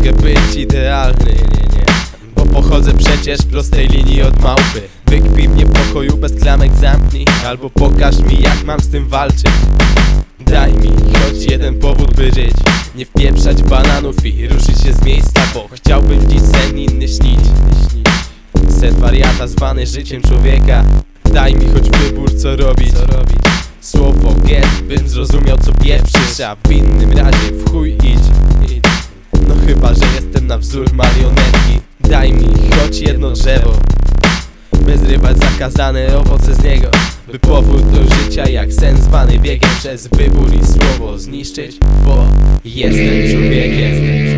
mogę być idealny, nie, nie Bo pochodzę przecież w prostej linii od małpy. Wykpij mnie pokoju bez klamek zamknij. Albo pokaż mi jak mam z tym walczyć. Daj mi choć jeden powód by żyć. Nie wpieprzać bananów i ruszyć się z miejsca Bo chciałbym dziś sen inny śnić. Sen wariata zwany życiem człowieka. Daj mi choć wybór co robić. Słowo gest bym zrozumiał co pieprzysz A w innym razie w chuj idź jestem na wzór marionetki. Daj mi choć jedno drzewo by zrywać zakazane owoce z niego By powód do życia jak sen zwany biegiem Przez wybór i słowo zniszczyć Bo jestem człowiekiem